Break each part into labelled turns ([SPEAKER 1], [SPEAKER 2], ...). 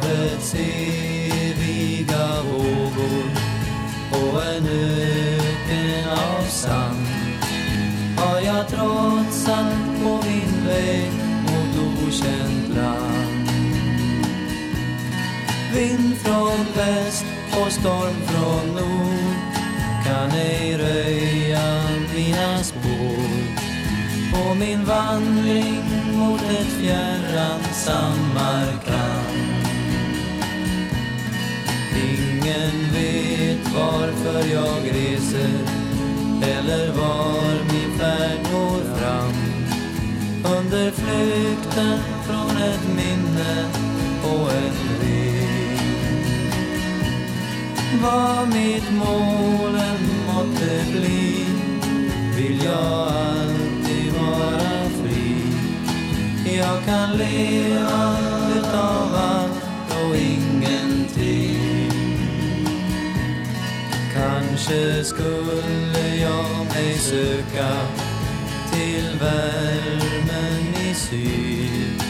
[SPEAKER 1] havets eviga vågor och en öken av sand har jag trotsat på min väg mot okänt land. Vind från väst och storm från nord kan ej röja mina spår på min vandring mot ett fjärran Samarkand. Vet varför jag reser eller var min färd går fram under flykten från ett minne och en väg. Vad mitt mål än måtte bli vill jag alltid vara fri. Jag kan leva Kanske skulle jag mig söka till värmen i syd.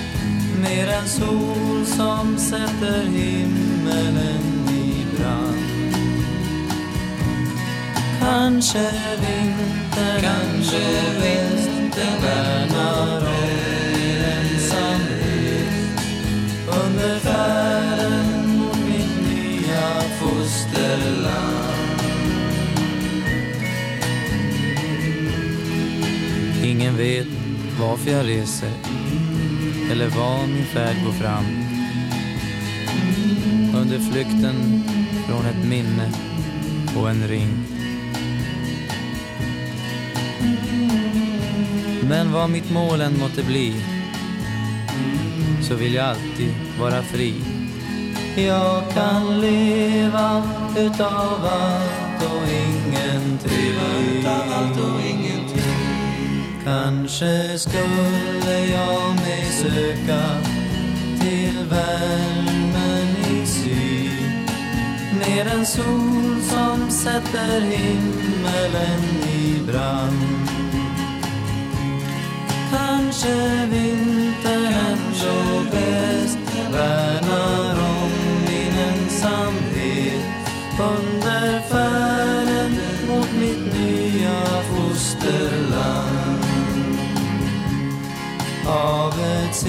[SPEAKER 1] Mer en sol som sätter himmelen i brand. Kanske vintern, kanske vintern. värnar Ingen vet varför jag reser eller var min färd går fram. Under flykten från ett minne och en ring. Men vad mitt mål än måtte bli så vill jag alltid vara fri. Jag kan leva utav allt och ingenting. Kanske skulle jag mig söka till värmen i syd med en sol som sätter himmelen i brand. Kanske vintern ändå bäst värnar om min ensamhet. Under färden mot mitt nya foster. Havets